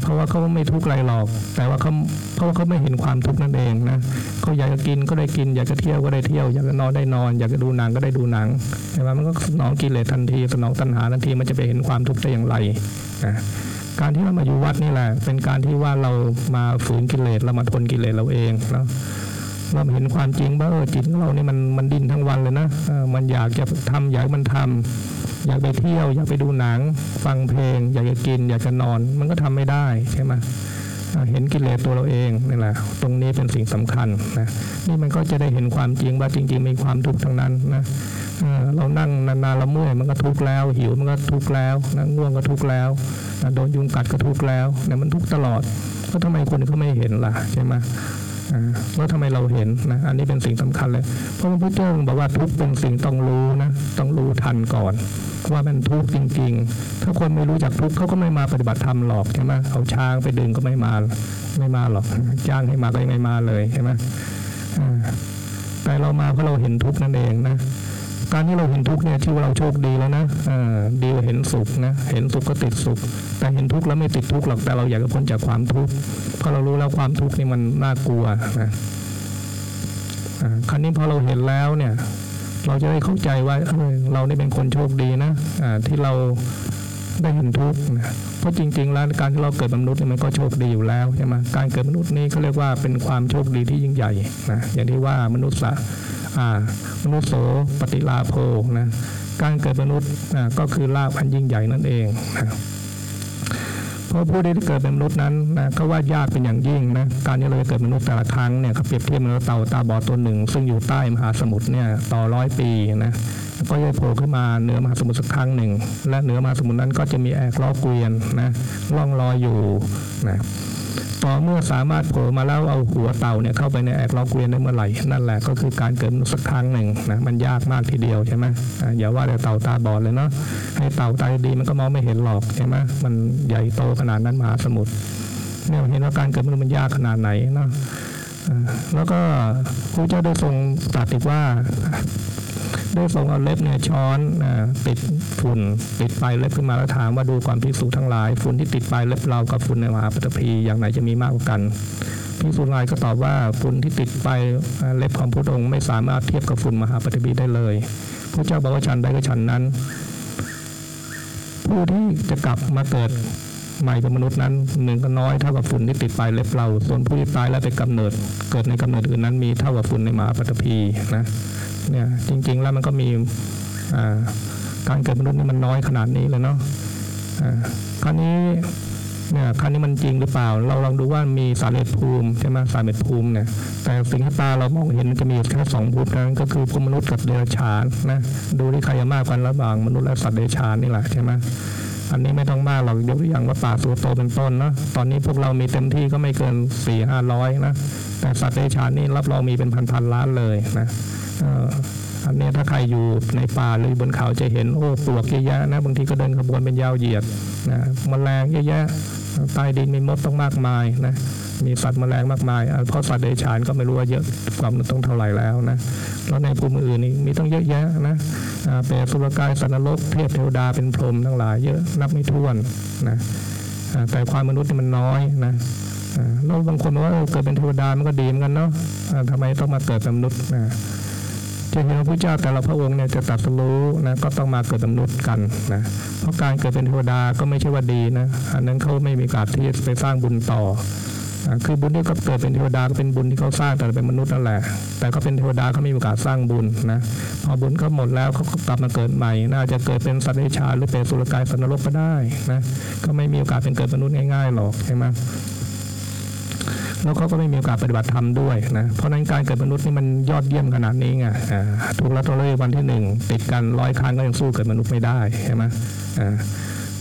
เพราะว่าเขาไม่ทุกข์ไรหรอก แต่ว่าเขาเพราะว่าเขาไม่เห็นความทุกข์นั่นเองนะเขาอยากจะกินก็ได้กิน อยากจะเที่ยวก็ได้เที่ยว อยากจะนอนได้นอน อยากจะดูหนังก็ได้ดูหนังใช่ไหมมันก็สนองกิเลสทันที สนองตัณหาทันทีมันจะไปเห็นความทุกข์ได้อย่างไรนะการที่เรามาอยู่วัดนี่แหละ เป็นการที่ว่าเรามาฝืนกิเลสเรามาทนกิเลสเราเองเนาะเราเห็นความจริงว่าเออจิตของเราเนี่ยมันมันดิ้นทั้งวันเลยนะมันอยากจะทำอยากมันทำ อยากไปเที่ยว อยากไปดูหนัง ฟังเพลง อยากจะกิน อยากจะนอน มันก็ทำไม่ได้ใช่ไหมเห็นกิเลสตัวเราเองนี่แหละตรงนี้เป็นสิ่งสำคัญนะนี่มันก็จะได้เห็นความจริงว่าจริง ๆ มีความทุกข์ทั้งนั้นนะเรานั่งนานๆเราเมื่อยมันก็ทุกข์แล้ว หิวมันก็ทุกข์แล้วนะง่วงก็ทุกข์แล้วนะโดนยุงกัดก็ทุกข์แล้วเนี่ยมันทุกข์ตลอดก็ทำไมคนเขาไม่เห็นล่ะใช่ไหมแล้วทำไมเราเห็นนะอันนี้เป็นสิ่งสำคัญเลย เพราะพระพุทธเจ้าบอกว่าทุกข์เป็นสิ่งต้องรู้นะต้องรู้ทันก่อน ว่ามันทุกข์จริง ๆ ถ้าคนไม่รู้จักทุกข์เขาก็ไม่มาปฏิบัติธรรมหรอกใช่ไหมเอาช้างไปดึงก็ไม่มาไม่มาหรอกจ้างให้มาก็ยังไม่มาเลยใช่ไหมแต่เรามาเพราะเราเห็นทุกข์นั่นเองนะการที่เราเห็นทุกข์เนี่ยชื่อว่าเราโชคดีแล้วนะอ่าดีกว่าเห็นสุขนะเห็นสุขก็ติดสุข แต่เห็นทุกข์แล้วไม่ติดทุกข์หรอกแต่เราอยากจะพ้นจากความทุกข์เพราะเรารู้แล้วความทุกข์นี่มันน่ากลัวนะอ่าครั้นี้พอเราเห็นแล้วเนี่ย เราจะได้เข้าใจว่าเออเราได้เป็นคนโชคดีนะอ่าที่เราได้เห็นทุกข์นะเพราะจริง ๆ แล้วการที่เราเกิดมนุษย์เนี่ยมันก็โชคดีอยู่แล้วใช่ไหมการเกิดมนุษย์นี่เขาเรียกว่าเป็นความโชคดีที่ยิ่งใหญ่นะอย่างที่ว่ามนุษย์ละอ่ามนุษย์โสปฏิลาโภนะการเกิดมนุษย์อ่าก็คือลาภอันยิ่งใหญ่นั่นเองนะ เพราะผู้ที่เกิดเป็นมนุษย์นั้นนะก็ว่ายากเป็นอย่างยิ่งนะการที่เราจะเกิดมนุษย์แต่ละครั้งเนี่ยเขาเปรียบเทียบเหมือนเต่าตาบอดตัวหนึ่ง ซึ่งอยู่ใต้มหาสมุทรเนี่ยต่อร้อยปีนะก็จะโผล่ขึ้นมาเหนือมหาสมุทรสักครั้งหนึ่ง และเหนือมหาสมุทรนั้นก็จะมีแอกล้อเกวียนนะล่องลอยอยู่นะ ต่อเมื่อสามารถโผล่มาแล้วเอาหัวเต่าเนี่ยเข้าไปในแอกล้อกเกวียนได้เมื่อไหร่ นั่นแหละก็คือการเกิดมนุษย์สักครั้งหนึ่งนะมันยากมากทีเดียวใช่ไหมอย่าว่าแต่เต่าตาบอดเลยเนาะให้เต่าตาดีมันก็มองไม่เห็นหรอกใช่ไหมมันใหญ่โตขนาดนั้นมหาสมุทรเนี่ยเห็นว่าการเกิดมนุษย์มันยากขนาดไหนเนาะแล้วก็พระเจ้าได้ทรงตรัสอีกว่า ได้ทรงเอาเล็บเนี่ยช้อนปิดฝุ่นติดปลายเล็บขึ้นมาแล้วถามว่าดูความพิสูจทั้งหลายฝุ่นที่ติดปลายเล็บเรากับฝุ่นในมหาปฐพีอย่างไหนจะมีมากกว่ากันพิสูจน์ลายก็ตอบว่าฝุ่นที่ติดปลายเล็บของพระองค์ไม่สามารถเทียบกับฝุ่นมหาปฐพีได้เลยพระเจ้าบอกว่าฉันใดก็ฉันนั้น ผู้ที่จะกลับมาเกิดใหม่เป็นมนุษย์นั้นหนึ่งก็น้อยเท่ากับฝุ่นที่ติดปลายเล็บเรา ส่วนผู้ที่ตายแล้วไปกำเนิด เกิดในกำเนิดอื่นนั้นมีเท่ากับฝุ่นในมหาปฐพีนะ เนี่ยจริง ๆ แล้วมันก็มีการเกิดมนุษย์นี่มันน้อยขนาดนี้เลยเนาะคราวนี้เนี่ยคราวนี้มันจริงหรือเปล่า เราลองดูว่ามีสารเม็ดภูมิใช่ไหมสารเม็ดภูมิเนี่ยแต่สิ่งที่ตาเรามองเห็นมันจะมีแค่สองภูมินั้นก็คือภูมิมนุษย์กับเดรัจฉานนะดูที่ใครมากกันระหว่างมนุษย์และสัตว์เดรัจฉานนี่แหละใช่ไหมอันนี้ไม่ต้องมากหรอกยกตัวอย่างว่าป่าสุโตเป็นต้นนะตอนนี้พวกเรามีเต็มที่ก็ไม่เกินสี่ห้าร้อยนะแต่สัตว์เดรัจฉานนี่รับรองมีเป็นพันพันล้านเลยนะ อันนี้ถ้าใครอยู่ในป่าหรือบนเขาจะเห็นโอ้ปลวกเยอะแยะนะบางทีก็เดินขบวนเป็นยาวเหยียดนะแมลงเยอะแยะใต้ดินมีมดต้องมากมายนะมีสัตว์แมลงมากมายอะเพราะสัตว์เดรัจฉานก็ไม่รู้ว่าเยอะกว่ามนุษย์ต้องเท่าไหร่แล้วนะแล้วในภูมิอื่นนี่มีต้องเยอะแยะนะอ่าเปรตสุรกายสัตว์นรกเทพเทวดาเป็นพรหมทั้งหลายเยอะนับไม่ถ้วนนะแต่ความมนุษย์นี่มันน้อยนะแล้วบางคนบอกว่าเกิดเป็นเทวดามันก็ดีเหมือนกันเนาะทำไมต้องมาเกิดเป็นมนุษย์นะ จะเห็นว่าพระเจ้าแต่ละพระองค์เนี่ยจะตรัสรู้นะก็ต้องมาเกิดมนุษย์กันนะเพราะการเกิดเป็นเทวดาก็ไม่ใช่ว่าดีนะอันนั้นเขาไม่มีโอกาสที่จะไปสร้างบุญต่อคือบุญที่เขาเกิดเป็นเทวดาก็เป็นบุญที่เขาสร้างแต่เป็นมนุษย์นั่นแหละ แต่เขาเป็นเทวดาเขาไม่มีโอกาสสร้างบุญนะพอบุญเขาหมดแล้วเขาก็กลับมาเกิดใหม่น่าจะเกิดเป็นสัตว์เดรัจฉานหรือเป็นสุรกายสัตว์นรกก็ได้นะก็ไม่มีโอกาสเป็นเกิดมนุษย์ง่ายๆหรอกใช่ไหม แล้วเขาก็ไม่มีโอกาสปฏิบัติธรรมด้วยนะเพราะนั้นการเกิดมนุษย์นี่มันยอดเยี่ยมขนาดนี้ไงอ่าถูกลอตเตอรี่วันที่หนึ่งติดกันร้อยครั้งก็ยังสู้เกิดมนุษย์ไม่ได้ใช่ไหมอ่า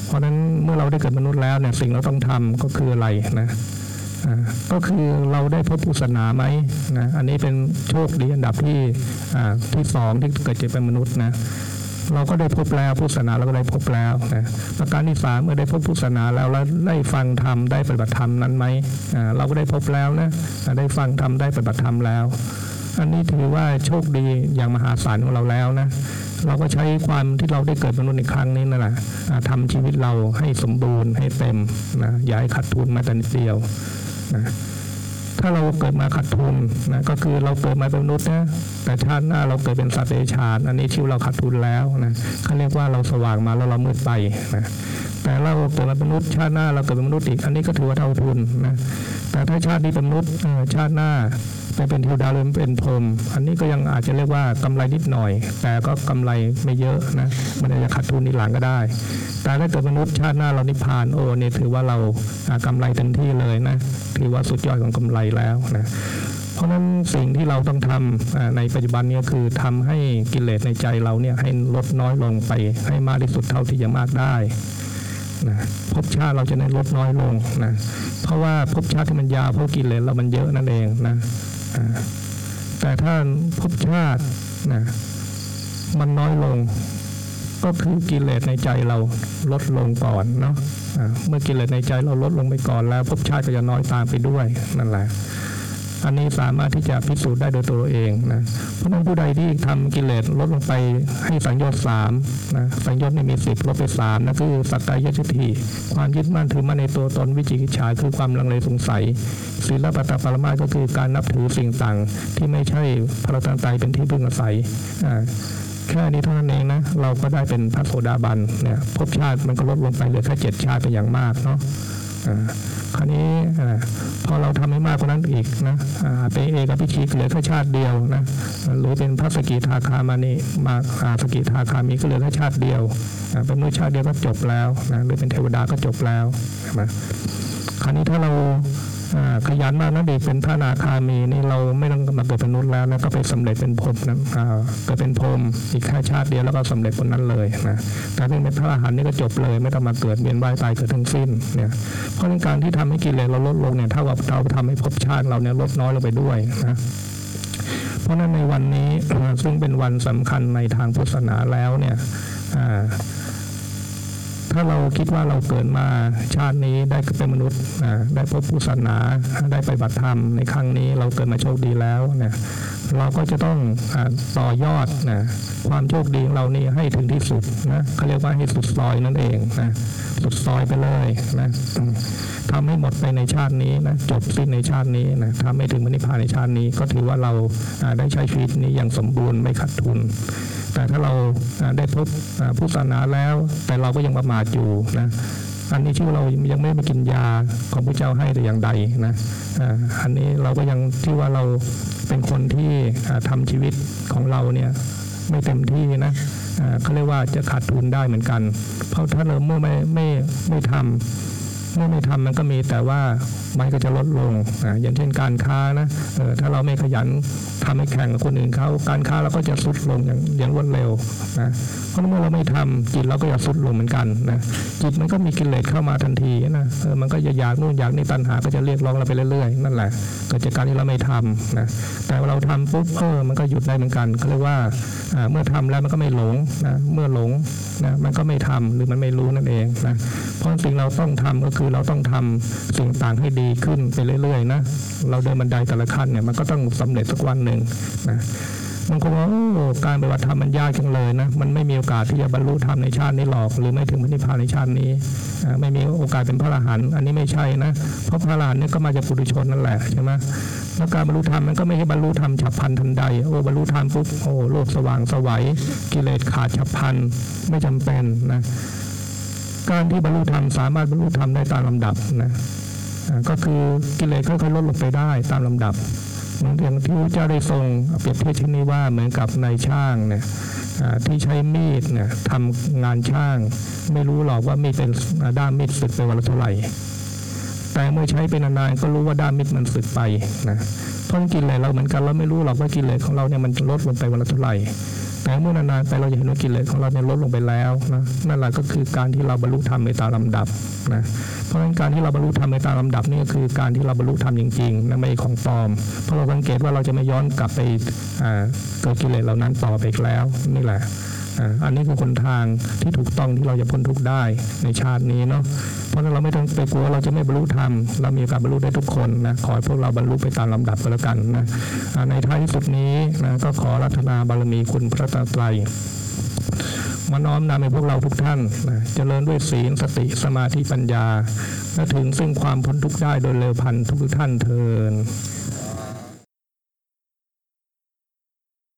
เพราะนั้นเมื่อเราได้เกิดมนุษย์แล้วเนี่ยสิ่งเราต้องทำก็คืออะไรนะอ่าก็คือเราได้พบพุทธศาสนาไหมนะอันนี้เป็นโชคดีอันดับที่อ่าที่สองที่เกิดจะเป็นมนุษย์นะ เราก็ได้พบแล้วพุทธศาสนาเราก็ได้พบแล้วนะประการที่สามเมื่อได้พบพุทธศาสนาแล้วแล้วได้ฟังธรรมได้ปฏิบัติธรรมนั้นไหมอ่าเราก็ได้พบแล้วนะได้ฟังธรรมได้ปฏิบัติธรรมแล้ว อันนี้ถือว่าโชคดีอย่างมหาศาลของเราแล้วนะเราก็ใช้ความที่เราได้เกิดมนุษย์ในครั้งนี้นั่นแหละอ่าทำชีวิตเราให้สมบูรณ์ให้เต็มนะอย่าให้ขาดทุนมาแต่นิดเดียวนะ ถ้าเราเกิดมาขาดทุนนะก็คือเราเกิดมาเป็นมนุษย์นะแต่ชาติหน้าเราเกิดเป็นสัตว์เดรัจฉานอันนี้ชีวิตเราขาดทุนแล้วนะเขาเรียกว่าเราสว่างมาแล้วเรามืดไปนะแต่เราเกิดมาเป็นมนุษย์ชาติหน้าเราเกิดเป็นมนุษย์อีกอันนี้ก็ถือว่าเท่าทุนนะแต่ถ้าชาตินี้เป็นมนุษย์ชาติหน้า ไปเป็นเทวดาหรือเป็นพรหมอันนี้ก็ยังอาจจะเรียกว่ากำไรนิดหน่อย แต่ก็กำไรไม่เยอะนะมันอาจจะขาดทุนในหลังก็ได้ แต่ถ้าเกิดมนุษย์ชาติหน้าเรานิพพานโอ้นี่ยถือว่าเราอ่ากำไรเต็มที่เลยนะถือว่าสุดยอดของกำไรแล้วนะเพราะฉะนั้นสิ่งที่เราต้องทำอ่าในปัจจุบันนี้คือทำให้กิเลสในใจเราเนี่ยให้ลดน้อยลงไปให้มากที่สุดเท่าที่จะมากได้นะภพชาติเราจะได้ลดน้อยลงนะเพราะว่าภพชาติที่มันยาวเพราะกิเลสเรามันเยอะนั่นเองนะ แต่ถ้าภพชาตินะมันน้อยลง ก็คือกิเลสในใจเราลดลงก่อนเนาะเมื่อกิเลสในใจเราลดลงไปก่อนแล้วภพชาติก็จะน้อยตามไปด้วยนั่นแหละ อันนี้สามารถที่จะพิสูจน์ได้โดยตัวเองนะเพราะนั้นผู้ใดที่ทำกิเลสลดลงไปให้สังโยชน์สามนะสังโยชน์นี่มีสิบลดไปสามนะคือสักกายทิฏฐิความยึดมั่นถือมั่นในตัวตนวิจิกิจฉาคือความลังเลสงสัยศีลปัตตปรมาก็คือการนับถือสิ่งต่างที่ไม่ใช่พระรัตนตเป็นที่พึ่งอาศัยอ่าแค่นี้เท่านั้นเองนะเราก็ได้เป็นพระโสดาบันเนี่ยภพชาติมันก็ลดลงไปเหลือแค่เจ็ดชาติเป็นอย่างมากเนาะ คราวนี้พอเราทำให้มากกว่านั้นอีกนะเป็นเอกพิชีเหลือแค่ชาติเดียวนะหรือเป็นพระสกิทาคามานีมาสกิทาคามีก็เหลือแค่ชาติเดียวเป็นมนุษย์ชาติเดียวก็จบแล้วนะหรือเป็นเทวดาก็จบแล้วใช่ไหมคราวนี้ถ้าเรา ขยันมากนะเด็กเป็นพระนาคามีนี่เราไม่ต้องมาเกิดเป็นมนุษย์แล้วนะก็ไปสำเร็จเป็นพรหมนะเกิดเป็นพรหมอีกแค่ชาติเดียวแล้วก็สำเร็จบนนั้นเลยนะแต่ถ้าเป็นพระอรหันต์นี่ก็จบเลย ไม่ต้องมาเกิดเวียนว่ายตายเกิดทั้งสิ้นเนี่ยเพราะฉะนั้นการที่ทำให้กิเลสเราลดลงเนี่ยถ้าว่าเราทำให้ภพชาติเราเนี่ยลดน้อยลงไปด้วยนะเพราะนั้นในวันนี้ซึ่งเป็นวันสำคัญในทางพุทธศาสนาแล้วเนี่ยอ่า ถ้าเราคิดว่าเราเกิดมาชาตินี้ได้เป็นมนุษย์ได้พบพุทธศาสนาได้ไปบัติธรรมในครั้งนี้เราเกิดมาโชคดีแล้วเนี่ยเราก็จะต้องอต่อยอดนะความโชคดีของเรานี่ให้ถึงที่สุดนะเขาเรียกว่าให้สุดซอยนั่นเองนะสุดซอยไปเลยนะทำให้หมดไปในชาตินี้นะจบสิ้นในชาตินี้นะทำให้ถึงมรรคนิพพานในชาตินี้ก็ถือว่าเราได้ใช้ชีวิตนี้อย่างสมบูรณ์ไม่ขาดทุน แต่ถ้าเราได้พบอ่าพุทธศาสนาแล้ว แต่เราก็ยังประมาทอยู่นะอันนี้ชื่อเรายังไม่ได้มากินยาของพระเจ้าให้แต่อย่างใดนะอันนี้เราก็ยังที่ว่าเราเป็นคนที่อ่าทำชีวิตของเราเนี่ยไม่เต็มที่นะเขาเรียกว่าจะขาดทุนได้เหมือนกัน เพราะถ้าเราเมื่อไม่ไม่ไม่ทำ เมื่อไม่ทำมันก็มีแต่ว่ามันก็จะลดลงออย่างเช่นการค้านะถ้าเราไม่ขยันทำให้แข่งกับคนอื่นเขาการค้าเราก็จะสุดลงอย่างอย่างรวดเร็วนะเพราะเมื่อเราไม่ทำจิตเราก็จะสุดลงเหมือนกันนะจิตมันก็มีกิเลสเข้ามาทันทีนะเออมันก็จะอยากนู่นอยากนี่ตัณหาก็จะเรียกร้องเราไปเรื่อยๆนั่นแหละเกิดจากการที่เราไม่ทำนะแต่เราทำปุ๊บเออมันก็หยุดได้เหมือนกันเขาเรียกว่าเมื่อทำแล้วมันก็ไม่หลงนะเมื่อหลงนะมันก็ไม่ทำหรือมันไม่รู้นั่นเองนะเพราะสิ่งเราต้องทำก็คือเราต้องทำสิ่งต่างให้ดีขึ้นไปเรื่อยๆนะเราเดินบันไดแต่ละขั้นเนี่ยมันก็ต้องสำเร็จสักวันหนึ่งนะบางคนว่าโอ้การปฏิบัติธรรมมันยากจังเลยนะ มันไม่มีโอกาสที่จะบรรลุธรรมในชาตินี้หรอก หรือไม่ถึงพระนิพพานในชาตินี้ ไม่มีโอกาสเป็นพระอรหันต์ อันนี้ไม่ใช่นะ เพราะพระอรหันต์นี่ก็มาจากปุถุชนนั่นแหละใช่ไหมแล้วการบรรลุธรรมมันก็ไม่ใช่บรรลุธรรมฉับพลันทันใด โอ้บรรลุธรรมปุ๊บ โอ้โลกสว่างสวัย กิเลสขาดฉับพลัน ไม่จำเป็นนะ การที่บรรลุธรรมสามารถบรรลุธรรมได้ตามลำดับนะก็คือกิเลสค่อยๆลดลงไปได้ตามลำดับเหมือนอย่างที่พระเจ้าได้ทรงเปรียบเทียบเช่นนี้ว่าเหมือนกับนายช่างเนี่ยที่ใช้มีดเนี่ยทำงานช่าง ไม่รู้หรอกว่ามีดเป็นด้ามมีดสึกไปวันละเท่าไหร่แต่เมื่อใช้เป็นนานๆก็รู้ว่าด้ามมีดมันสึกไปนะเพราะกินเลสเราเหมือนกันเราไม่รู้หรอกว่ากินเลสของเราเนี่ยมันลดลงไปวันละเท่าไหร่ แต่เมื่อนานๆไปเราจะเห็นว่ากิเลสของเราเนี่ยลดลงไปแล้วนะนั่นแหละก็คือการที่เราบรรลุธรรมในตามลำดับนะเพราะฉะนั้นการที่เราบรรลุธรรมในตามลำดับนี่ก็คือการที่เราบรรลุธรรมจริงๆนะไม่ใช่ของปลอม เพราะเราสังเกตว่าเราจะไม่ย้อนกลับไปเกิดกิเลสเหล่านั้นต่อไปอีกแล้วนี่แหละ อันนี้คือคนทางที่ถูกต้องที่เราจะพ้นทุกข์ได้ในชาตินี้เนาะเพราะนั้นเราไม่ต้องไปกลัวเราจะไม่บรรลุธรรมเรามีโอกาสบรรลุได้ทุกคนนะขอให้พวกเราบรรลุไปตามลำดับก็แล้วกันนะในท้ายที่สุดนี้นะก็ขอรัตนาบารมีคุณพระตาไตรมาน้อมนำให้พวกเราทุกท่านนะเจริญด้วยศีลสติสมาธิปัญญาและถึงซึ่งความพ้นทุกข์ได้โดยเร็วพันทุกท่านเทิน